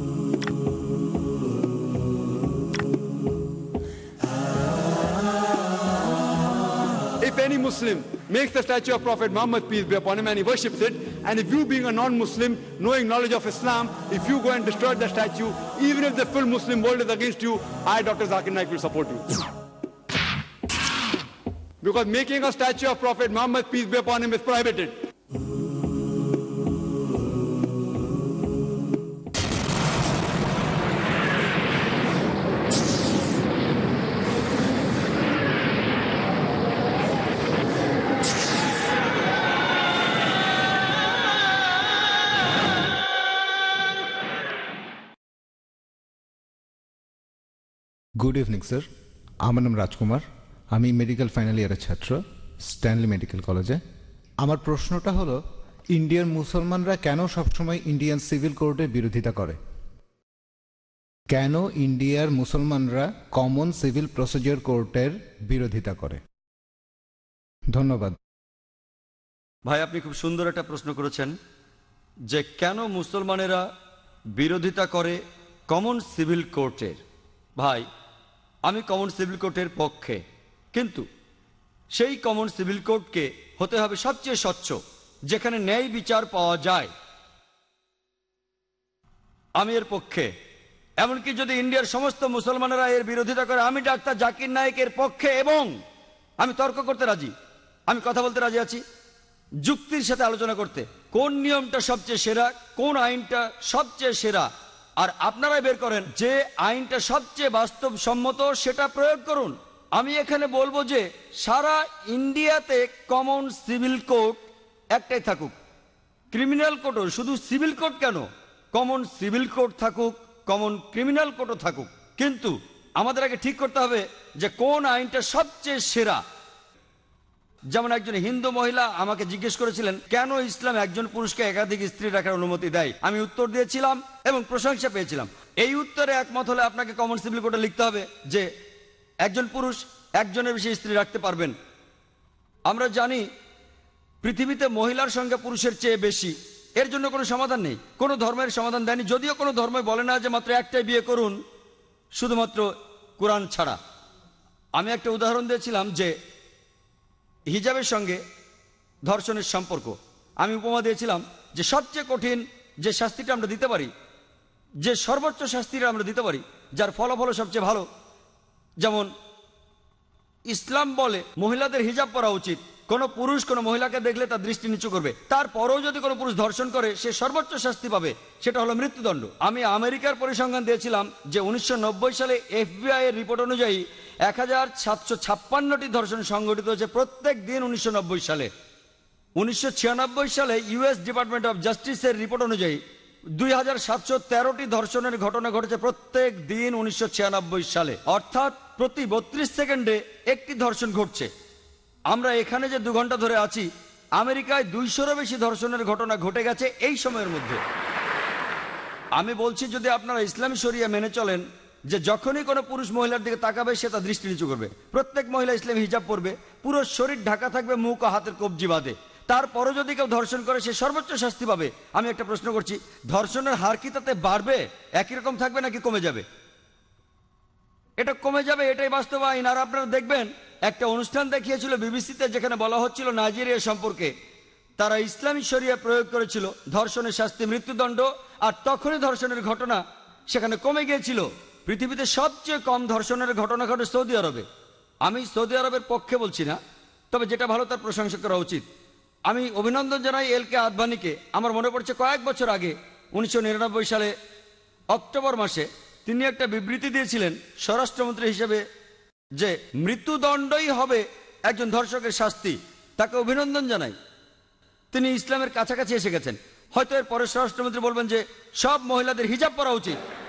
If any Muslim makes the statue of Prophet Muhammad, peace be upon him, and he worships it, and if you being a non-Muslim, knowing knowledge of Islam, if you go and destroy the statue, even if the full Muslim world is against you, I, Dr. Zakir Naik, will support you. Because making a statue of Prophet Muhammad, peace be upon him, is prohibited. Good evening sir আমার নাম রাজকুমার। আমি medical final ইয়ারের ছাত্র Stanley medical কলেজে আমার প্রশ্নটা হলো ইন্ডিয়ার মুসলমানরা কেন সবসময় ইন্ডিয়ান সিভিল কোর্টের বিরোধিতা করে? কেন ইন্ডিয়ার মুসলমানরা কমন সিভিল প্রসিডিওর কোর্টের বিরোধিতা করে? ধন্যবাদ। ভাই, আপনি খুব সুন্দর একটা প্রশ্ন করেছেন যে কেন মুসলমানেরা বিরোধিতা করে কমন সিভিল কোর্টের ভাই আমি কমন সিভিল কোর্টের পক্ষে। কিন্তু সেই কমন সিভিল কোর্টকে হতে হবে সবচেয়ে স্বচ্ছ, যেখানে ন্যায় বিচার পাওয়া যায়। আমি এর পক্ষে। এমনকি যদি ইন্ডিয়ার সমস্ত মুসলমানেরা এর বিরোধিতা করে, আমি ডাক্তার জাকির নায়েকের পক্ষে এবং আমি তর্ক করতে রাজি। আমি কথা বলতে রাজি আছি। যুক্তির সাথে আলোচনা করতে। কোন নিয়মটা সবচেয়ে সেরা, কোন আইনটা সবচেয়ে সেরা আর আপনারাই বের করেন। যে আইনটা সবচেয়ে বাস্তবসম্মত সেটা প্রয়োগ করুন। আমি এখানে বলব যে সারা ইন্ডিয়াতে কমন সিভিল কোড একটাই থাকুক। ক্রিমিনাল কোডও শুধু সিভিল কোড কেন? কমন সিভিল কোড থাকুক কমন ক্রিমিনাল কোডও থাকুক। কিন্তু আমাদের আগে ঠিক করতে হবে যে কোন আইনটা সবচেয়ে সেরা। যেমন একজন হিন্দু মহিলা আমাকে জিজ্ঞেস করেছিলেন, কেন ইসলাম একজন পুরুষকে একাধিক স্ত্রী রাখার অনুমতি দেয়? আমি উত্তর দিয়েছিলাম এবং প্রশংসা পেয়েছিলাম। এই উত্তরে একমত হলে আপনাকে কমন সিভিল কোডে লিখতে হবে যে, একজন পুরুষ একজনের বেশি স্ত্রী রাখতে পারবেন। আমরা জানি পৃথিবীতে মহিলার সঙ্গে পুরুষের চেয়ে বেশি। এর জন্য কোনো সমাধান নেই। কোনো ধর্মের সমাধান দেয়নি। যদিও কোনো ধর্ম বলে না যে মাত্র একটাই বিয়ে করুন, শুধুমাত্র কোরআন ছাড়া। আমি একটা উদাহরণ দিয়েছিলাম যে হিজাবের সঙ্গে ধর্ষণের সম্পর্ক। আমি উপমা দিয়েছিলাম যে সবচেয়ে কঠিন যে শাস্তিটা আমরা দিতে পারি, যে সর্বোচ্চ শাস্তিটা আমরা দিতে পারি, যার ফলাফল সবচেয়ে ভালো, যেমন ইসলাম বলে মহিলাদের হিজাব পরা উচিত। কোনো পুরুষ কোনো মহিলাকে দেখলে তার দৃষ্টি নিচু করবে। তারপরেও যদি কোনো পুরুষ ধর্ষণ করে, সে সর্বোচ্চ শাস্তি পাবে। সেটা হলো মৃত্যুদণ্ড। আমি আমেরিকার পরিসংখ্যান দিয়েছিলাম যে উনিশশো নব্বই সালে এফবিআই এর রিপোর্ট অনুযায়ী এক হাজার সাতশো ছাপ্পান্নটি ধর্ষণ সংঘটিত হয়েছে প্রত্যেক দিন উনিশশো নব্বই সালে। উনিশশো ছিয়ানব্বই সালে ইউএস ডিপার্টমেন্ট অফ জাস্টিসের রিপোর্ট অনুযায়ী দুই হাজার সাতশো তেরোটি ধর্ষণের ঘটনা ঘটেছে প্রত্যেক দিন উনিশশো ছিয়ানব্বই সালে। অর্থাৎ প্রতি বত্রিশ সেকেন্ডে একটি ধর্ষণ ঘটছে। আমরা এখানে যে দু ঘণ্টা ধরে আছি, আমেরিকায় দুইশোরও বেশি ধর্ষণের ঘটনা ঘটে গেছে এই সময়ের মধ্যে। আমি বলছি যদি আপনারা ইসলামী শরিয়া মেনে চলেন যে যখনই কোনো পুরুষ মহিলার দিকে তাকাবে, সে তার দৃষ্টি নিচু করবে। প্রত্যেক মহিলা ইসলাম হিজাব পরবে, পুরো শরীর ঢাকা থাকবে, মুখ ও হাতের কবজি বাঁধে। তারপরও যদি কেউ ধর্ষণ করে, সে সর্বোচ্চ শাস্তি পাবে। আমি একটা প্রশ্ন করছি, ধর্ষণের হার কি তাতে বাড়বে? একই রকম থাকবে নাকি কমে যাবে? এটা কমে যাবে, এটাই বাস্তব আইন আর আপনারা দেখবেন, একটা অনুষ্ঠান দেখিয়েছিল বিবিসিতে, যেখানে বলা হচ্ছিল নাইজেরিয়া সম্পর্কে। তারা ইসলামী শরিয়া প্রয়োগ করেছিল, ধর্ষণের শাস্তি, মৃত্যুদণ্ড, আর তখনই ধর্ষণের ঘটনা সেখানে কমে গিয়েছিল। পৃথিবীতে সবচেয়ে কম ধর্ষণের ঘটনা ঘটে সৌদি আরবে। আমি সৌদি আরবের পক্ষে বলছি না, তবে যেটা ভালো তার প্রশংসা করা উচিত। আমি অভিনন্দন জানাই এল কে আদবানিকে আমার মনে পড়ছে কয়েক বছর আগে, উনিশশো নিরানব্বই সালে, অক্টোবর মাসে, তিনি একটা বিবৃতি দিয়েছিলেন স্বরাষ্ট্রমন্ত্রী হিসেবে যে মৃত্যুদণ্ডই হবে একজন ধর্ষকের শাস্তি। তাকে অভিনন্দন জানাই। তিনি ইসলামের কাছাকাছি এসে গেছেন। হয়তো এর পরে স্বরাষ্ট্রমন্ত্রী বলবেন যে, সব মহিলাদের হিজাব পরা উচিত।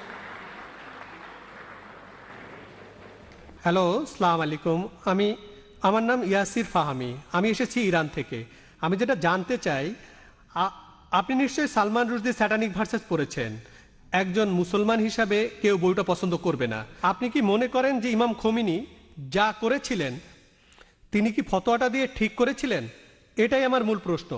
হ্যালো সালাম আলাইকুম আমি, আমার নাম ইয়াসির ফাহামি। আমি এসেছি ইরান থেকে। আমি যেটা জানতে চাই আপনি নিশ্চয়ই সালমান রুশদি স্যাটানিক ভার্সেস পড়েছেন। একজন মুসলমান হিসাবে কেউ বইটা পছন্দ করবে না। আপনি কি মনে করেন যে ইমাম খমিনি যা করেছিলেন, তিনি কি ফতোয়াটা দিয়ে ঠিক করেছিলেন? এটাই আমার মূল প্রশ্ন।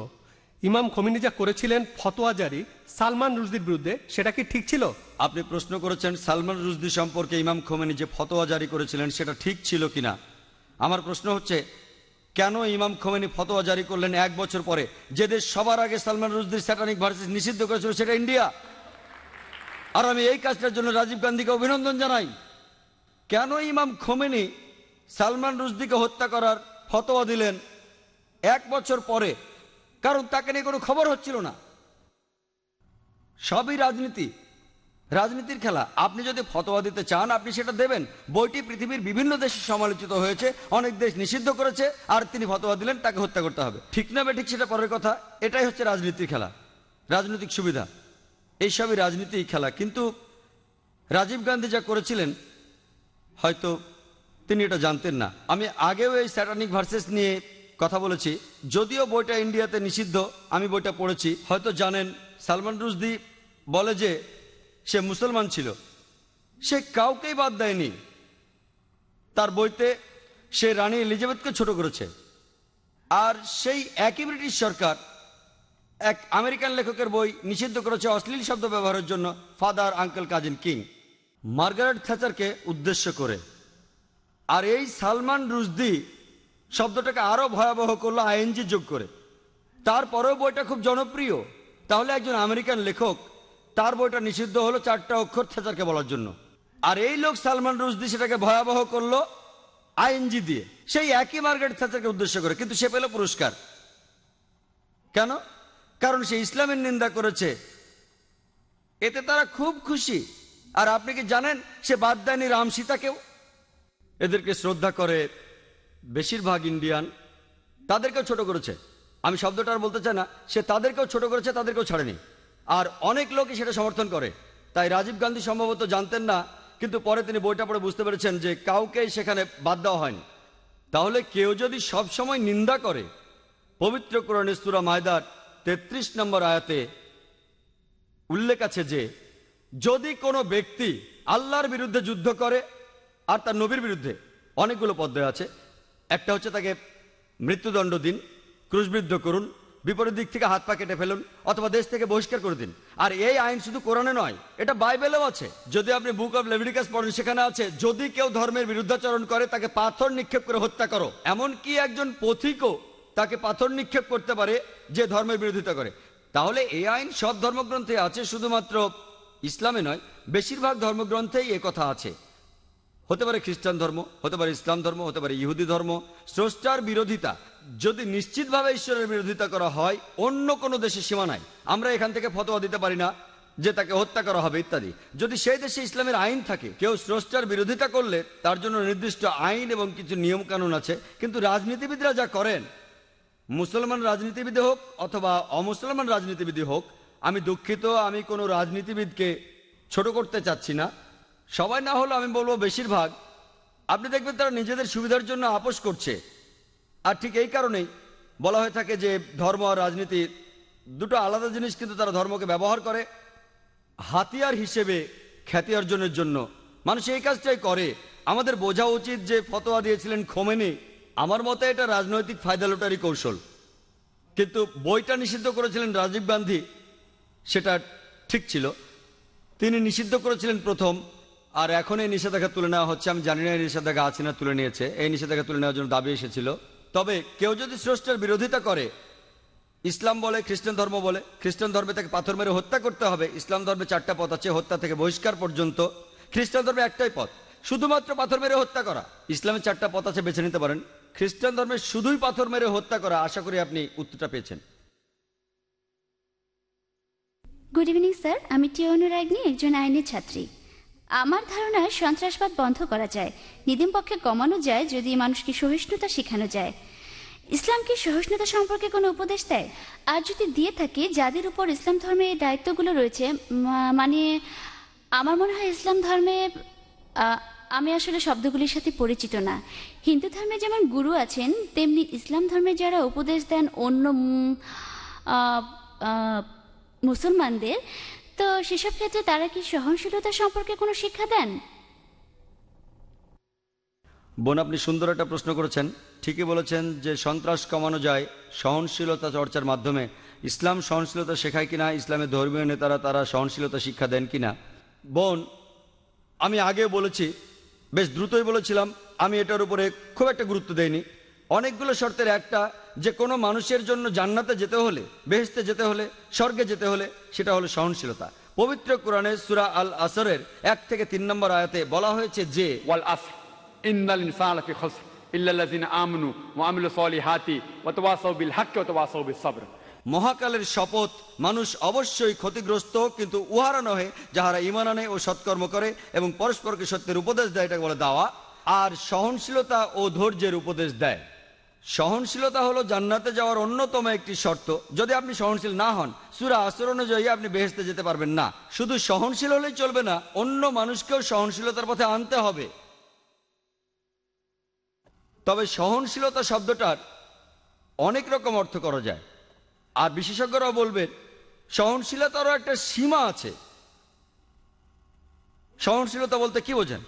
ইমাম খমিনি যা করেছিলেন ফতোয়া জারি, সালমান রুশদির বিরুদ্ধে, সেটা কি ঠিক ছিল? আপনি প্রশ্ন করেছেন সালমান রুজদি সম্পর্কে ইমাম খোমেনি যে ফতোয়া জারি করেছিলেন, সেটা ঠিক ছিল কিনা? আমার প্রশ্ন হচ্ছে, কেন ইমাম খোমেনি ফতোয়া জারি করলেন এক বছর পরে? যে দেশ সবার আগে সালমান রুজদির স্যাটানিক ভার্সেস নিষিদ্ধ করেছিল, সেটা ইন্ডিয়া। আর আমি এই কাজটার জন্য রাজীব গান্ধীকে অভিনন্দন জানাই। কেন ইমাম খোমেনি সালমান রুজদিকে হত্যা করার ফতোয়া দিলেন এক বছর পরে? কারণ তাকে নিয়ে কোনো খবর হচ্ছিল না। সবই রাজনীতি। রাজনীতির খেলা। আপনি যদি ফতোয়া দিতে চান, আপনি সেটা দেবেন। বইটি পৃথিবীর বিভিন্ন দেশে সমালোচিত হয়েছে, অনেক দেশ নিষিদ্ধ করেছে, আর তিনি ফতোয়া দিলেন, তাকে হত্যা করতে হবে। ঠিক না ঠিক সেটা পরের কথা। এটাই হচ্ছে রাজনীতির খেলা। রাজনৈতিক সুবিধা। এইসবই রাজনীতি খেলা। কিন্তু রাজীব গান্ধী যা করেছিলেন, হয়তো তিনি এটা জানতেন না। আমি আগেও এই স্যাটানিক ভার্সেস নিয়ে কথা বলেছি, যদিও বইটা ইন্ডিয়াতে নিষিদ্ধ, আমি বইটা পড়েছি। হয়তো জানেন, সালমান রুশদি বলে যে সে মুসলমান ছিল। সে কাউকেই বাদ দেয়নি। তার বইতে সে রানী এলিজাবেথকে ছোট করেছে। আর সেই একই ব্রিটিশ সরকার এক আমেরিকান লেখকের বই নিষিদ্ধ করেছে অশ্লীল শব্দ ব্যবহারের জন্য, father uncle cousin king. Margaret থ্যাচারকে উদ্দেশ্য করে। আর এই সালমান রুশদি শব্দটাকে আরও ভয়াবহ করল আইএনজি যোগ করে। তারপরেও বইটা খুব জনপ্রিয়। তাহলে একজন আমেরিকান লেখক, তার বইটা নিষিদ্ধ হলো চারটা অক্ষর থেচারকে বলার জন্য। আর এই লোক সালমান রুশদি সেটাকে ভয়াবহ করল আইএনজি দিয়ে। সেই একই মার্গারেট থ্যাচারকে উদ্দেশ্য করে, কিন্তু সে পেল পুরস্কার। কেন? কারণ সে ইসলামের নিন্দা করেছে। এতে তারা খুব খুশি। আর আপনি কি জানেন, সে বাদ দেয়নি রাম সীতাকেও এদেরকে শ্রদ্ধা করে বেশিরভাগ ইন্ডিয়ান তাদেরকেও ছোট করেছে। আমি শব্দটা আর বলতে চাই না, সে তাদেরকেও ছোট করেছে, তাদেরকেও ছাড়েনি। আর অনেক লোকই সেটা সমর্থন করে। তাই রাজীব গান্ধী সম্ভবত জানতেন না, কিন্তু পরে তিনি বইটা পড়ে বুঝতে পেরেছেন যে কাউকেই সেখানে বাদ দেওয়া হয়নি। তাহলে কেউ যদি সব সময় নিন্দা করে, পবিত্র কোরআনে সুরা মায়দার তেত্রিশ নম্বর আয়াতে উল্লেখ আছে যে, যদি কোনো ব্যক্তি আল্লাহর বিরুদ্ধে যুদ্ধ করে, আর তার নবীর বিরুদ্ধে অনেকগুলো পদ্মে আছে একটা হচ্ছে তাকে মৃত্যুদণ্ড দিন, ক্রুশবিদ্ধ করুন, বিপরীত দিক থেকে হাত পা কেটে ফেলুন, অথবা দেশ থেকে বহিষ্কার করে দিন। আর এই আইন শুধু কোরআনে নয়, এটা বাইবেলেও আছে। যদি আপনি বুক অফ লেভিডিকাস পড়েন, সেখানে আছে, যদি কেউ ধর্মের বিরুদ্ধাচরণ করে, তাকে পাথর নিক্ষেপ করে হত্যা করো। এমনকি একজন পথিকও তাকে পাথর নিক্ষেপ করতে পারে, যে ধর্মের বিরোধিতা করে। তাহলে এই আইন সব ধর্মগ্রন্থে আছে, শুধুমাত্র ইসলামে নয়, বেশিরভাগ ধর্মগ্রন্থেই কথা আছে। হতে পারে খ্রিস্টান ধর্ম, হতে পারে ইসলাম ধর্ম, হতে পারে ইহুদি ধর্ম, স্রষ্টার বিরোধিতা, যদি নিশ্চিতভাবে ঈশ্বরের বিরোধিতা করা হয়, অন্য কোনো দেশে সীমা নাই। আমরা এখান থেকে ফতোয়া দিতে পারি না যে তাকে হত্যা করা হবে, ইত্যাদি। যদি সেই দেশে ইসলামের আইন থাকে, কেউ স্রষ্টার বিরোধিতা করলে তার জন্য নির্দিষ্ট আইন এবং কিছু নিয়ম কানুন আছে, কিন্তু রাজনীতিবিদরা যা করেন, মুসলমান রাজনীতিবিদ হোক অথবা অমুসলমান রাজনীতিবিদ হোক, আমি দুঃখিত, আমি কোনো রাজনীতিবিদকে ছোট করতে চাচ্ছি না। সবাই না হলে আমি বলব বেশিরভাগ। আপনি দেখবেন তারা নিজেদের সুবিধার জন্য আপোষ করছে। আর ঠিক এই কারণেই বলা হয়ে থাকে যে ধর্ম আর রাজনীতি দুটো আলাদা জিনিস কিন্তু তারা ধর্মকে ব্যবহার করে। হাতিয়ার হিসেবে খ্যাতি অর্জনের জন্য। মানুষ এই কাজটাই করে। আমাদের বোঝা উচিত যে ফতোয়া দিয়েছিলেন খোমেনি। আমার মতে এটা রাজনৈতিক ফায়দা লোটারি কৌশল। কিন্তু বইটা নিষিদ্ধ করেছিলেন রাজীব গান্ধী, সেটা ঠিক ছিল। তিনি নিষিদ্ধ করেছিলেন প্রথম। আর এখন এই নিষেধাজ্ঞা তুলে নেওয়া হচ্ছে, আমি জানি না এই নিষেধাজ্ঞা আছে না তুলে নিয়েছে। এই নিষেধাজ্ঞা তুলে নেওয়ার জন্য দাবি এসেছিল। তবে কেউ যদি স্রষ্টার বিরোধিতা করে, ইসলাম বলে, খ্রিস্টান ধর্ম বলে, খ্রিস্টান ধর্মে তাকে পাথর মেরে হত্যা করতে হবে, ইসলাম ধর্মে চারটা পথ আছে, হত্যা থেকে বহিষ্কার পর্যন্ত। খ্রিস্টান ধর্মে একটাই পথ, শুধুমাত্র পাথর মেরে হত্যা করা। ইসলামের চারটা পথ আছে, বেছে নিতে পারেন। খ্রিস্টান ধর্মে শুধুই পাথর মেরে হত্যা করা, আশা করি আপনি উত্তরটা পেয়েছেন। গুড ইভিনিং স্যার আমি টি অনুরাগনি একজন আইনের ছাত্রী। আমার ধারণা সন্ত্রাসবাদ বন্ধ করা যায়। নিদিম পক্ষে কমানো যায় যদি মানুষকে সহিষ্ণুতা শেখানো যায়। ইসলাম কি সহিষ্ণুতা সম্পর্কে কোনো উপদেশ দেয়? আর যদি দিয়ে থাকে, যাদের উপর ইসলাম ধর্মে এই দায়িত্বগুলো রয়েছে মানে আমার মনে হয় ইসলাম ধর্মে আমি আসলে শব্দগুলির সাথে পরিচিত না। হিন্দু ধর্মে যেমন গুরু আছেন, তেমনি ইসলাম ধর্মে যারা উপদেশ দেন অন্য মুসলমানদের তো সেসব ক্ষেত্রে তারা কি সহনশীলতা সম্পর্কে কোনো শিক্ষা দেন? বোন, আপনি সুন্দর একটা প্রশ্ন করেছেন। ঠিকই বলেছেন যে সন্ত্রাস কমানো যায় সহনশীলতা চর্চার মাধ্যমে। ইসলাম সহনশীলতা শেখায় কিনা? ইসলামের ধর্মীয় নেতারা তারা সহনশীলতা শিক্ষা দেন কিনা? বোন, আমি আগে বলেছি, বেশ দ্রুতই বলেছিলাম, আমি এটার উপরে খুব একটা গুরুত্ব দেইনি। অনেকগুলো শর্তের একটা যে কোনো মানুষের জন্য জান্নাতে যেতে হলে বেহেস্তে যেতে হলে স্বর্গে যেতে হলে সেটা হলো সহনশীলতা। পবিত্র কোরআনে সুরা আল আসরের এক থেকে তিন নম্বর আয়াতে বলা হয়েছে যে মহাকালের শপথ মানুষ অবশ্যই ক্ষতিগ্রস্ত কিন্তু উহারা নহে যাহারা ইমান আনে ও সৎকর্ম করে এবং পরস্পরকে সত্যের উপদেশ দেয় এটাকে বলে দাওয়া। আর সহনশীলতা ও ধৈর্যের উপদেশ দেয়। সহনশীলতা হলো জান্নাতে যাওয়ার অন্যতম একটি শর্ত। যদি আপনি সহনশীল না হন, সুরা আসর অনুযায়ী আপনি বেহেস্তে যেতে পারবেন না। শুধু সহনশীল হলেই চলবে না, অন্য মানুষকেও সহনশীলতার পথে আনতে হবে। তবে সহনশীলতা শব্দটার অনেক রকম অর্থ করা যায়। আর বিশেষজ্ঞরাও বলবেন, সহনশীলতারও একটা সীমা আছে। সহনশীলতা বলতে কি বোঝেন?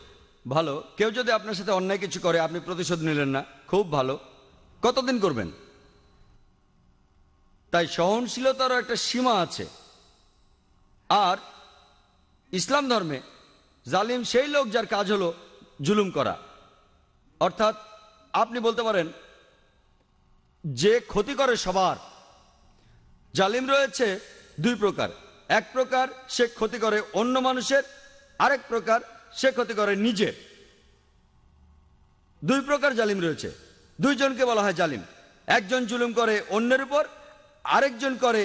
ভালো, কেউ যদি আপনার সাথে অন্যায় কিছু করে, আপনি প্রতিশোধ নিলেন না। খুব ভালো। কতদিন করবেন? তাই সহনশীলতারও একটা সীমা আছে। আর ইসলাম ধর্মে জালিম সেই লোক যার কাজ হলো জুলুম করা। অর্থাৎ আপনি বলতে পারেন, যে ক্ষতি করে সবার, জালিম রয়েছে দুই প্রকার। এক প্রকার সে ক্ষতি করে অন্য মানুষের, আরেক প্রকার সে ক্ষতি করে নিজের। দুই প্রকার জালিম রয়েছে। দুইজনকে বলা হয় জালিম। একজন জুলুম করে অন্যের উপর, আরেকজন করে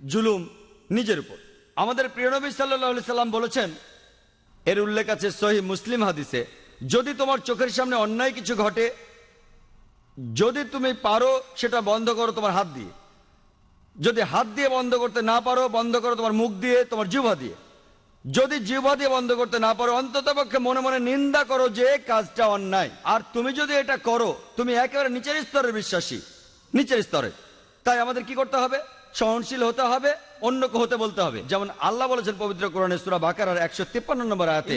জুলুম নিজের উপর। আমাদের প্রিয়নবী সাল্লাহ সাল্লাম বলেছেন, এর উল্লেখ আছে সহি মুসলিম হাদিসে, যদি তোমার চোখের সামনে অন্যায় কিছু ঘটে, যদি তুমি পারো সেটা বন্ধ করো তোমার হাত দিয়ে। যদি হাত দিয়ে বন্ধ করতে না পারো, বন্ধ করো তোমার মুখ দিয়ে, তোমার জিহ্বা দিয়ে। যদি জিহ্বা দিয়ে বন্ধ করতে না পারো অন্তত পক্ষে মনে মনে নিন্দা করো যে কাজটা অন্যায়। আর তুমি যদি এটা করো তুমি একেবারে নিচের স্তরের বিশ্বাসী। নিচের স্তরে। তাই আমাদের কি করতে হবে? সহনশীল হতে হবে অন্যকে হতে বলতে হবে। যেমন আল্লাহ বলেছেন পবিত্র কোরআনে সূরা বাকারার একশো তিপ্পান্ন নম্বর আয়াতে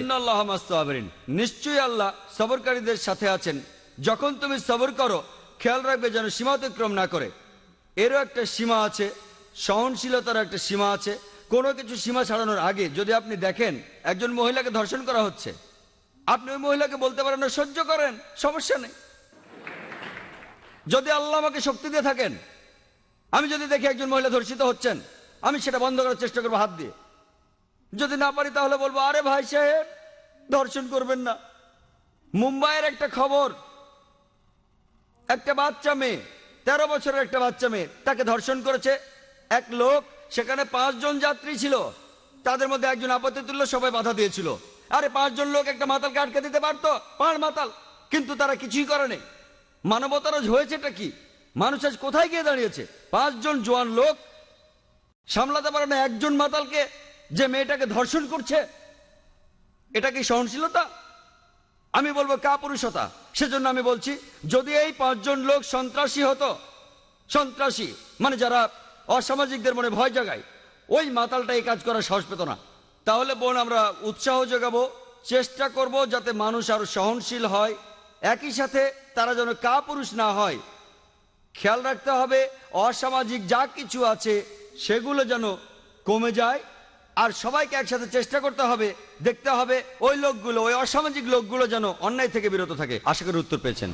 নিশ্চয়ই আল্লাহ সবরকারীদের সাথে আছেন। যখন তুমি সবর করো খেয়াল রাখবে যেন সীমা অতিক্রম না করে। এরও একটা সীমা আছে সহনশীলতার একটা সীমা আছে। কোনো কিছু সীমা ছাড়ানোর আগে যদি আপনি দেখেন একজন মহিলাকে ধর্ষণ করা হচ্ছে, আপনি ওই মহিলাকে বলতে পারেন সহ্য করেন, সমস্যা নেই। যদি আল্লাহ আমাকে শক্তি দিয়ে থাকেন, আমি যদি দেখি একজন মহিলা ধর্ষিত হচ্ছেন, আমি সেটা বন্ধ করার চেষ্টা করব হাত দিয়ে। যদি না পারি, তাহলে বলব, আরে ভাই সাহেব, ধর্ষণ করবেন না। মুম্বাইয়ের একটা খবর, একটা বাচ্চা মেয়ে, তেরো বছরের একটা বাচ্চা মেয়ে, তাকে ধর্ষণ করেছে এক লোক সেখানে পাঁচজন যাত্রী ছিল। তাদের মধ্যে একজন আপত্তি তুললো সবাই বাধা দিয়েছিল। আরে, পাঁচজন লোক একটা মাতালকে আটকে দিতে পারতো? পাঁচ মাতাল। কিন্তু তারা কিছুই করেনি মানবতার আজ হয়েছেটা কি? মানুষ আজ কোথায় গিয়ে দাঁড়িয়েছে? পাঁচজন জোয়ান লোক সামলাতে পারে না একজন মাতালকে যে মেয়েটাকে ধর্ষণ করছে? এটা কি সহনশীলতা? আমি বলব কাপুরুষতা। সেজন্য আমি বলছি, যদি এই পাঁচজন লোক সন্ত্রাসী হতো, সন্ত্রাসী মানে যারা অসামাজিকদের মনে ভয় জাগায়। ওই মাতালটা এই কাজ করার সাহস পেত না। তাহলে বোন, আমরা উৎসাহ যোগাবো চেষ্টা করব যাতে মানুষ আরও সহনশীল হয়। একই সাথে তারা যেন কাপুরুষ না হয়। খেয়াল রাখতে হবে, অসামাজিক যা কিছু আছে, সেগুলো যেন কমে যায়। আর সবাইকে একসাথে চেষ্টা করতে হবে, দেখতে হবে ওই লোকগুলো, ওই অসামাজিক লোকগুলো যেন অন্যায় থেকে বিরত থাকে। আশা করি উত্তর পেয়েছেন।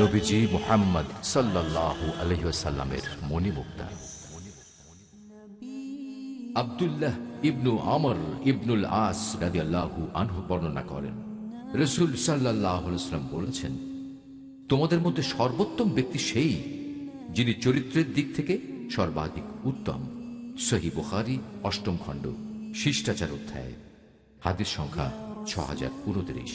নবীজি মোহাম্মদ সাল্লাল্লাহু আলহিসাল্লামের মণিমুক্তা। আব্দুল্লাহ ইবনু আমর ইবনুল আস রাদিয়াল্লাহু আনহু বর্ণনা করেন, রসুল সাল্লাহ সাল্লাম বলেছেন, তোমাদের মধ্যে সর্বোত্তম ব্যক্তি সেই যিনি চরিত্রের দিক থেকে সর্বাধিক উত্তম। সহি বুখারি, অষ্টম খণ্ড, শিষ্টাচার অধ্যায়, হাদিস সংখ্যা ছ হাজার উনত্রিশ।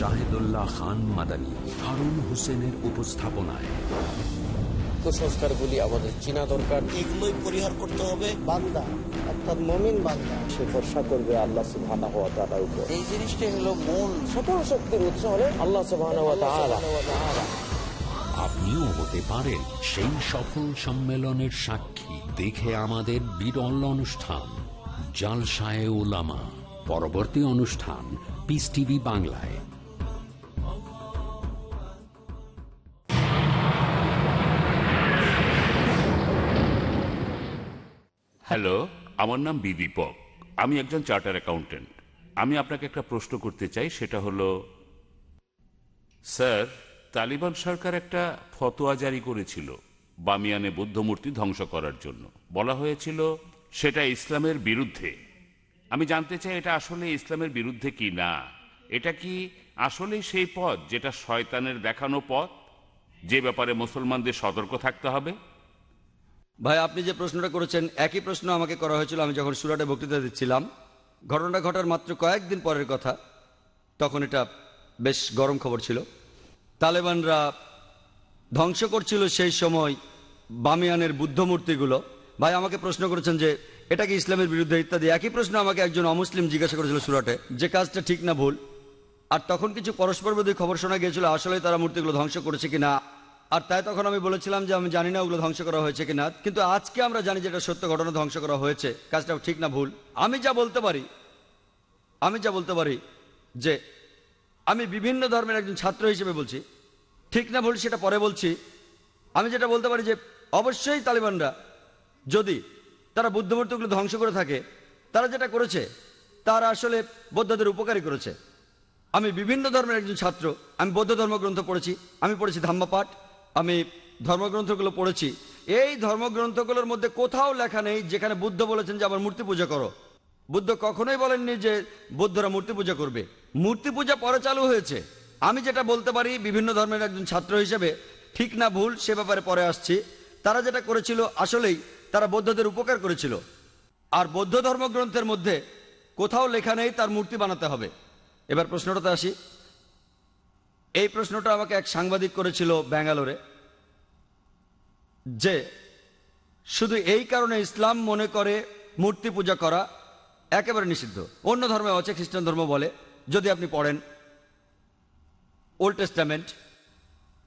শাহিদুল্লাহ খান মাদানী হারুন হোসেনের উপস্থাপনায়। কুসংস্কারগুলি আমাদের চিনা দরকার। এগুলোই পরিহার করতে হবে। বান্দা অর্থাৎ মমিন বান্দা সে ভরসা করবে আল্লাহ সুবহানাহু ওয়া তাআলার উপর। এই জিনিসটাই হলো মূল। সকল শক্তির উৎস হলে আল্লাহ সুবহানাহু ওয়া আপনিও হতে পারেন সেই সফল সম্মেলনের সাক্ষী। দেখে আমাদের বিরল অনুষ্ঠান জালসায় ওলামা পরবর্তী অনুষ্ঠান পিস টিভি বাংলায়। হ্যালো আমার নাম বি দীপক। আমি একজন চার্টার অ্যাকাউন্টেন্ট আমি আপনাকে একটা প্রশ্ন করতে চাই, সেটা হলো, স্যার, তালিবান সরকার একটা ফতোয়া জারি করেছিল বামিয়ানে বুদ্ধমূর্তি ধ্বংস করার জন্য। বলা হয়েছিল, সেটা ইসলামের বিরুদ্ধে। আমি জানতে চাই, এটা আসলে ইসলামের বিরুদ্ধে কি না? এটা কি আসলেই সেই পথ যেটা শয়তানের দেখানো পথ? যে ব্যাপারে মুসলমানদের সতর্ক থাকতে হবে? ভাই, আপনি যে প্রশ্নটা করেছেন, একই প্রশ্ন আমাকে করা হয়েছিল, আমি যখন সুরাটে বক্তৃতা দিচ্ছিলাম। ঘটনা ঘটার মাত্র কয়েকদিন পরের কথা। তখন এটা বেশ গরম খবর ছিল। তালেবানরা ধ্বংস করছিল সেই সময় বামিয়ানের বুদ্ধ মূর্তিগুলো ভাই, আমাকে প্রশ্ন করেছেন যে, এটা কি ইসলামের বিরুদ্ধে ইত্যাদি? একই প্রশ্ন আমাকে একজন অমুসলিম জিজ্ঞাসা করেছিল সুরাটে, যে কাজটা ঠিক না ভুল? আর তখন কিছু পরস্পরবিরোধী খবর শোনা গিয়েছিল আসলে তারা মূর্তিগুলো ধ্বংস করেছে কিনা? আর তাই তখন আমি বলেছিলাম যে আমি জানি না ওগুলো ধ্বংস করা হয়েছে কিনা। কিন্তু আজকে আমরা জানি যেটা সত্য ঘটনা ধ্বংস করা হয়েছে। কাজটা ঠিক না ভুল? আমি যা বলতে পারি, আমি যা বলতে পারি যে আমি বিভিন্ন ধর্মের একজন ছাত্র হিসেবে বলছি। ঠিক না ভুল সেটা পরে বলছি। আমি যেটা বলতে পারি যে অবশ্যই তালিবানরা যদি তারা বুদ্ধমূর্তিগুলো ধ্বংস করে থাকে, তারা যেটা করেছে, তারা আসলে বৌদ্ধদের উপকারী করেছে। আমি বিভিন্ন ধর্মের একজন ছাত্র, আমি বৌদ্ধ ধর্মগ্রন্থ পড়েছি, আমি পড়েছি ধাম্মাপাঠ আমি ধর্মগ্রন্থগুলো পড়েছি। এই ধর্মগ্রন্থগুলোর মধ্যে কোথাও লেখা নেই যেখানে বুদ্ধ বলেছেন যে আমার মূর্তি পূজা করো। বুদ্ধ কখনোই বলেননি যে বৌদ্ধরা মূর্তি পূজা করবে। মূর্তি পূজা পরে চালু হয়েছে। আমি যেটা বলতে পারি, বিভিন্ন ধর্মের একজন ছাত্র হিসেবে, ঠিক না ভুল, সে ব্যাপারে পরে আসছি। তারা যেটা করেছিল, আসলেই তারা বৌদ্ধদের উপকার করেছিল। আর বৌদ্ধ ধর্মগ্রন্থের মধ্যে কোথাও লেখা নেই তার মূর্তি বানাতে হবে। এবার প্রশ্নটাতে আসি। এই প্রশ্নটা আমাকে এক সাংবাদিক করেছিল ব্যাঙ্গালোরে যে শুধু এই কারণে ইসলাম মনে করে মূর্তি পূজা করা একেবারে নিষিদ্ধ। অন্য ধর্মে আছে, খ্রিস্টান ধর্ম বলে। যদি আপনি পড়েন ওল্ড টেস্টামেন্ট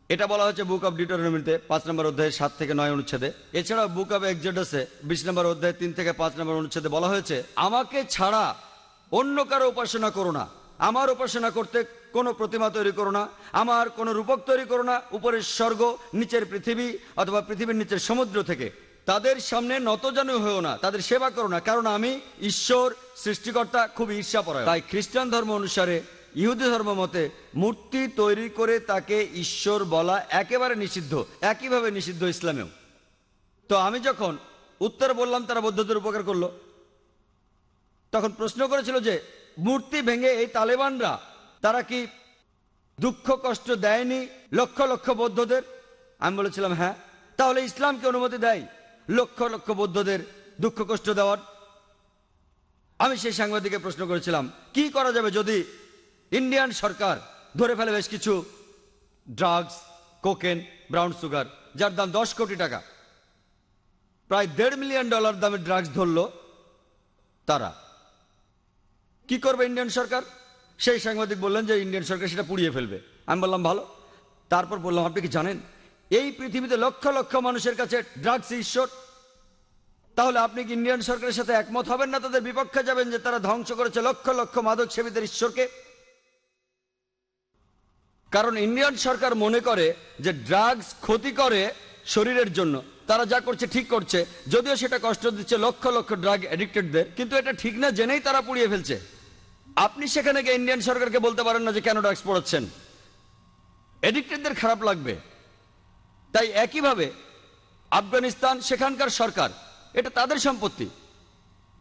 এটা বলা হচ্ছে বুক অফ ডিটোরনমিতে পাঁচ নম্বর অধ্যায়ে সাত থেকে নয় অনুচ্ছেদে। এছাড়াও বুক অফ এক্সেডাসে বিশ নম্বর অধ্যায়ে তিন থেকে পাঁচ নম্বর অনুচ্ছেদে বলা হয়েছে, আমাকে ছাড়া অন্য কারও উপাসনা করো না। আমার উপাসনা করতে কোনো প্রতিমা তৈরি করো না। আমার কোনো রূপক তৈরি করো না। উপরের স্বর্গ, নিচের পৃথিবী অথবা পৃথিবীর নিচের সমুদ্র থেকে। তাদের সামনে নতজানু হয়েও না, তাদের সেবা করো না, কারণ আমি ঈশ্বর, সৃষ্টিকর্তা, খুব ঈর্ষা পড়ায় তাই খ্রিস্টান ধর্ম অনুসারে, ইহুদি ধর্ম মতে, মূর্তি তৈরি করে তাকে ঈশ্বর বলা একেবারে নিষিদ্ধ, একইভাবে নিষিদ্ধ ইসলামেও। তো আমি যখন উত্তর বললাম, তারা বৌদ্ধদের উপকার করল। তখন প্রশ্ন করেছিল যে, মূর্তি ভেঙে এই তালেবানরা তারা কি দুঃখ কষ্ট দেয়নি লক্ষ লক্ষ বৌদ্ধদের? আমি বলেছিলাম হ্যাঁ। তাহলে ইসলামকে অনুমতি দেয় লক্ষ লক্ষ বৌদ্ধদের দুঃখ কষ্ট দেওয়ার? আমি সেই সাংবাদিকে প্রশ্ন করেছিলাম, কি করা যাবে যদি ইন্ডিয়ান সরকার ধরে ফেলে বেশ কিছু ড্রাগস কোকেন ব্রাউন সুগার যার দাম দশ কোটি টাকা, প্রায় দেড় মিলিয়ন ডলার দামের ড্রাগস ধরলো তারা? কি করবে ইন্ডিয়ান সরকার? সেই সাংবাদিক বললেন যে ইন্ডিয়ান সরকার সেটা পুড়িয়ে ফেলবে। আমি বললাম, ভালো। তারপর বললাম, আপনি কি জানেন, এই পৃথিবীতে লক্ষ লক্ষ মানুষের কাছে ড্রাগস ঈশ্বর তাহলে আপনি কি ইন্ডিয়ান সরকারের সাথে একমত হবেন না? তাদের বিপক্ষে যাবেন যে তারা ধ্বংস করেছে লক্ষ লক্ষ মাদক সেবীদের ঈশ্বরকে? কারণ ইন্ডিয়ান সরকার মনে করে যে ড্রাগস ক্ষতি করে শরীরের জন্য। তারা যা করছে ঠিক করছে। যদিও সেটা কষ্ট দিচ্ছে লক্ষ লক্ষ ড্রাগ অ্যাডিক্টেডদের কিন্তু এটা ঠিক না জেনেই তারা পুড়িয়ে ফেলছে। আপনি সেখানে গিয়ে ইন্ডিয়ান সরকারকে বলতে পারেন না যে কেন ড্রাগস পড়াচ্ছেন। এডিক্টেডদের খারাপ লাগবে। তাই একইভাবে আফগানিস্তান, সেখানকার সরকার, এটা তাদের সম্পত্তি।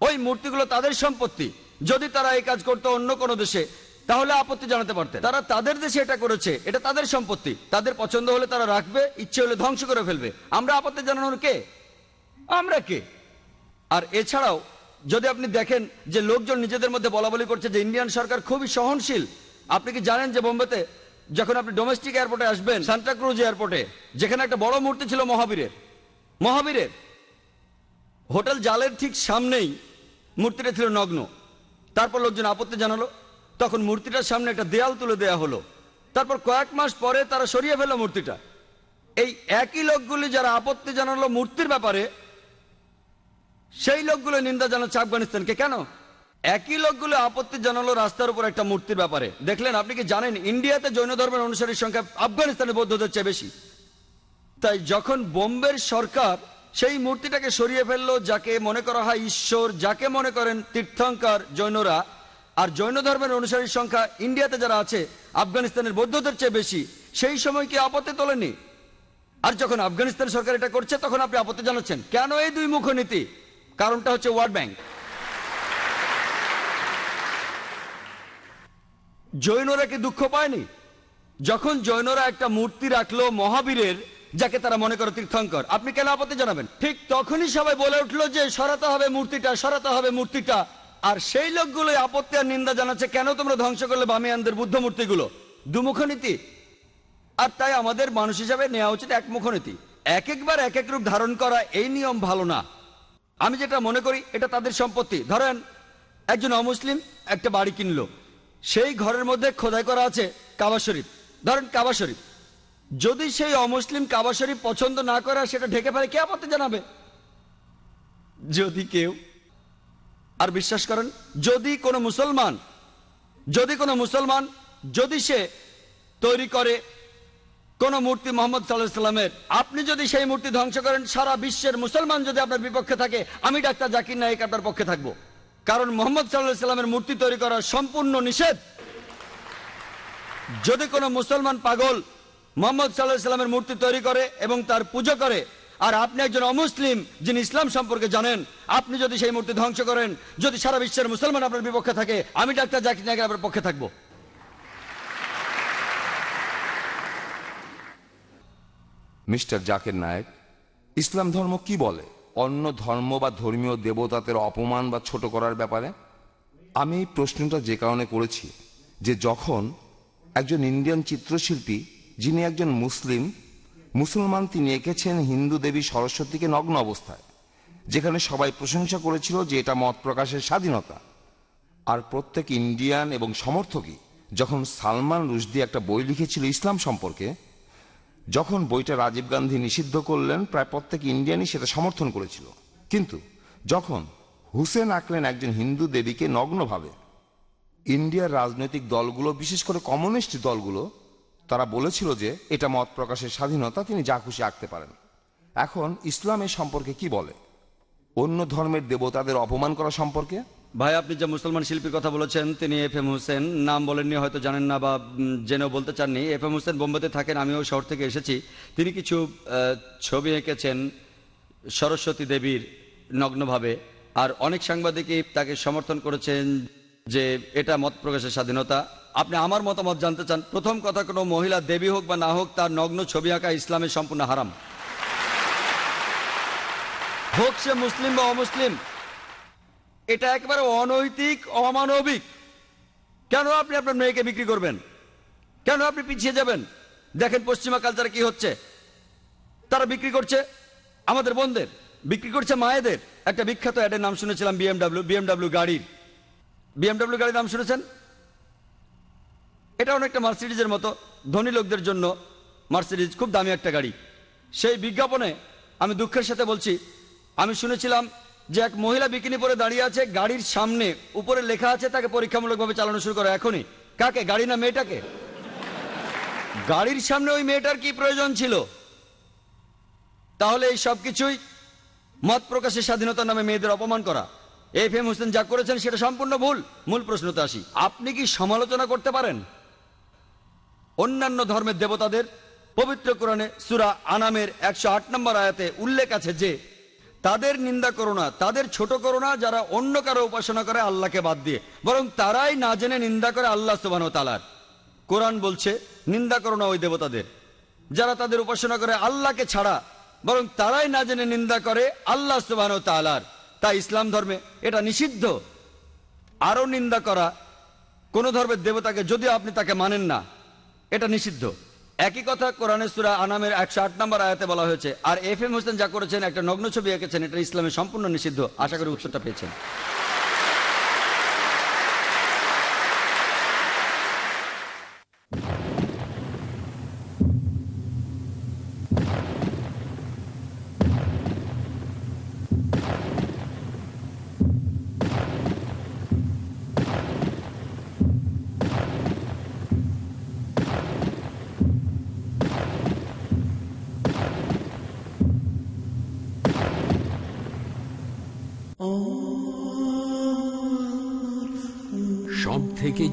ওই মূর্তিগুলো তাদের সম্পত্তি। যদি তারা এই কাজ করতো অন্য কোনো দেশে, তাহলে আপত্তি জানাতে পারতেন। তারা তাদের দেশে এটা করেছে, এটা তাদের সম্পত্তি। তাদের পছন্দ হলে তারা রাখবে, ইচ্ছে হলে ধ্বংস করে ফেলবে। আমরা আপত্তি জানানোর কে? আমরা কে? আর এছাড়াও যদি আপনি দেখেন যে লোকজন নিজেদের মধ্যে বলা বলি করছে যে ইন্ডিয়ান সরকার খুবই সহনশীল, আপনি কি জানেন যে বোম্বেতে যখন আপনি ডোমেস্টিক এয়ারপোর্টে আসবেন সান্টাক্রুজ এয়ারপোর্টে যেখানে একটা বড় মূর্তি ছিল মহাবীরের মহাবীরের, হোটেল জালের ঠিক সামনেই মূর্তিটা ছিল নগ্ন। তারপর লোকজন আপত্তি জানালো, তখন মূর্তিটার সামনে একটা দেয়াল তুলে দেয়া হলো। তারপর কয়েক মাস পরে তারা সরিয়ে ফেলল মূর্তিটা। এই একই লোকগুলি যারা আপত্তি জানালো মূর্তির ব্যাপারে সেই লোকগুলো নিন্দা জানাচ্ছে আফগানিস্তানকে। কেন? একই লোকগুলো আপত্তি জানালো রাস্তার উপর একটা মূর্তির ব্যাপারে। দেখলেন, আপনি কি জানেন, ইন্ডিয়াতে জৈন ধর্মের অনুসারীর সংখ্যা আফগানিস্তানের বৌদ্ধদের চেয়ে বেশি। তাই যখন বোম্বের সরকার সেই মূর্তিটাকে সরিয়ে ফেলল, যাকে মনে করা হয় ঈশ্বর, যাকে মনে করেন তীর্থঙ্কর জৈনরা, আর জৈন ধর্মের অনুসারীর সংখ্যা ইন্ডিয়াতে যারা আছে, আফগানিস্তানের বৌদ্ধদের চেয়ে বেশি। সেই সময় কি আপত্তি তোলেনি আর যখন আফগানিস্তান সরকার এটা করছে, তখন আপনি আপত্তি জানাচ্ছেন। কেন এই দুই মুখ নীতি কারণটা হচ্ছে ওয়ার্ল্ড ব্যাংক। জৈনরা কি দুঃখ পায়নি? যখন জৈনরা একটা মূর্তি রাখল মহাবীরের, যাকে তারা মনে করে তীর্থঙ্কর, আপনি কেন আপত্তি জানাবেন? ঠিক তখনই সবাই বলে উঠল যে সরাতে হবে মূর্তিটা, সরাতে হবে মূর্তিটা। আর সেই লোকগুলো আপত্তি আর নিন্দা জানাচ্ছে, কেন তোমরা ধ্বংস করলে বামিয়ানদের বুদ্ধ মূর্তিগুলো দুমুখ নীতি আর তাই আমাদের মানুষ হিসাবে নেওয়া উচিত একমুখ নীতি এক একবার এক এক রূপ ধারণ করা এই নিয়ম ভালো না। আমি যেটা মনে করি, এটা তাদের সম্পত্তি। ধরেন, একজন অমুসলিম একটা বাড়ি কিনলো। সেই ঘরের মধ্যে খোদাই করা আছে কাবা শরীফ। ধরেন কাবা শরীফ। যদি সেই অমুসলিম কাবা শরীফ পছন্দ না করে সেটা ঢেকে ফেলে, কে আপত্তি জানাবে? যদি কেউ। আর বিশ্বাস করেন, যদি কোনো মুসলমান, যদি কোনো মুসলমান, যদি সে তৈরি করে কোন মূর্তি মোহাম্মদ সাল্লাহ সাল্লামের। আপনি যদি সেই মূর্তি ধ্বংস করেন, সারা বিশ্বের মুসলমান যদি আপনার বিপক্ষে থাকে, আমি ডাক্তার জাকির নায়ক আপনার পক্ষে থাকব। কারণ মোহাম্মদ সাল্লাহ সাল্লামের মূর্তি তৈরি করা সম্পূর্ণ নিষেধ। যদি কোনো মুসলমান পাগল মোহাম্মদ সাল্লাহ সাল্লামের মূর্তি তৈরি করে এবং তার পুজো করে, আর আপনি একজন অমুসলিম যিনি ইসলাম সম্পর্কে জানেন, আপনি যদি সেই মূর্তি ধ্বংস করেন, যদি সারা বিশ্বের মুসলমান আপনার বিপক্ষে থাকে, আমি ডাক্তার জাকির নায়ক আপনার পক্ষে থাকব। মিস্টার জাকের নায়েক, ইসলাম ধর্ম কি বলে? অন্য ধর্ম বা ধর্মীয় দেবতাদের অপমান বা ছোট করার ব্যাপারে? আমি এই প্রশ্নটা যে কারণে করেছি যে যখন একজন ইন্ডিয়ান চিত্রশিল্পী, যিনি একজন মুসলিম, মুসলমান তিনি এঁকেছেন হিন্দু দেবী সরস্বতীকে নগ্ন অবস্থায়, যেখানে সবাই প্রশংসা করেছিল যে এটা মত প্রকাশের স্বাধীনতা। আর প্রত্যেক ইন্ডিয়ান এবং সমর্থকই যখন সালমান রুশদি একটা বই লিখেছিল ইসলাম সম্পর্কে যখন বইটা রাজীব গান্ধী নিষিদ্ধ করলেন, প্রায় প্রত্যেক ইন্ডিয়ানই সেটা সমর্থন করেছিল। কিন্তু যখন হুসেন আঁকলেন একজন হিন্দু দেবীকে নগ্নভাবে ইন্ডিয়ার রাজনৈতিক দলগুলো, বিশেষ করে কমিউনিস্ট দলগুলো, তারা বলেছিল যে এটা মত প্রকাশের স্বাধীনতা, তিনি যা খুশি আঁকতে পারেন। এখন ইসলামের সম্পর্কে কি বলে? অন্য ধর্মের দেবতাদের অপমান করা সম্পর্কে? ভাই, আপনি যে মুসলমান শিল্পীর কথা বলেছেন, তিনি এফ এম হোসেন, নাম বলেননি, হয়তো জানেন না বা জেনেও বলতে চাননি। এফ এম হোসেন বোম্বেতে থাকেন, আমিও শহর থেকে এসেছি। তিনি কিছু ছবি এঁকেছেন সরস্বতী দেবীর নগ্নভাবে, আর অনেক সাংবাদিকই তাকে সমর্থন করেছেন যে এটা মত প্রকাশের স্বাধীনতা। আপনি আমার মতামত জানতে চান, প্রথম কথা কোনো মহিলা দেবী হোক বা না হোক, তার নগ্ন ছবি আঁকা ইসলামের সম্পূর্ণ হারাম। হোক সে মুসলিম বা অমুসলিম এটা একেবারে অনৈতিক, অমানবিক। কেন আপনি আপনার মেয়েকে বিক্রি করবেন? কেন আপনি পিছিয়ে যাবেন? দেখেন পশ্চিমা কালচারে কি হচ্ছে। তারা বিক্রি করছে আমাদের বোনদের, বিক্রি করছে মায়েদের। একটা বিখ্যাত অ্যাডের নাম শুনেছিলাম, বিএমডাব্লিউ বিএমডাব্লিউ গাড়ির। বিএমডাব্লিউ গাড়ির নাম শুনেছেন? এটা অনেকটা মার্সিডিজের মতো, ধনী লোকদের জন্য মার্সিডিজ, খুব দামি একটা গাড়ি। সেই বিজ্ঞাপনে আমি দুঃখের সাথে বলছি, আমি শুনেছিলাম যে এক মহিলা বিকিনি পরে দাঁড়িয়ে আছে গাড়ির সামনে। উপরে লেখা আছে, তাকে পরীক্ষামূলকভাবে চালানো শুরু করে। এখনই। কাকে? গাড়ি না মেয়েটাকে? গাড়ির সামনে ওই মেয়েটার কি প্রয়োজন ছিল? তাহলে এই সব কিছুই মত প্রকাশের স্বাধীনতার নামে মেয়েদের অপমান করা। এফ এম হোসেন যা করেছেন, সেটা সম্পূর্ণ ভুল। মূল প্রশ্নতে আসি। আপনি কি সমালোচনা করতে পারেন? অন্যান্য ধর্মের দেবতাদের পবিত্র কোরআনে সুরা আনামের একশো আট নম্বর আয়াতে উল্লেখ আছে যে তাদের নিন্দা করো না, তাদের ছোট করো না, যারা অন্য কারও উপাসনা করে আল্লাহকে বাদ দিয়ে। বরং তারাই না জেনে নিন্দা করে আল্লাহ সুবাহ তালার কোরআন বলছে, নিন্দা করো না ওই দেবতাদের, যারা তাদের উপাসনা করে আল্লাহকে ছাড়া। বরং তারাই না জেনে নিন্দা করে আল্লাহ সুবাহ তালার তাই ইসলাম ধর্মে এটা নিষিদ্ধ। আরও নিন্দা করা, কোনো ধর্মের দেবতাকে যদিও আপনি তাকে মানেন না, এটা নিষিদ্ধ। একই কথা কোরআন সুরা আনামের একশো আট নম্বর আয়াতে বলা হয়েছে, আর এফ এম হোসেন যা করেছেন, একটা নগ্ন ছবি এঁকেছেন, এটা ইসলামের সম্পূর্ণ নিষিদ্ধ। আশা করি উত্তরটা পেয়েছেন।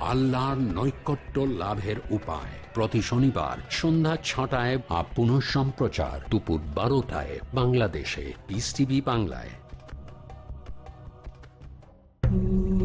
আল্লাহর নৈকট্য লাভের উপায়। প্রতি শনিবার সন্ধ্যা ছটায় আপ সম্প্রচার। দুপুর বারোটায় বাংলাদেশে। পিস টিভি বাংলায়।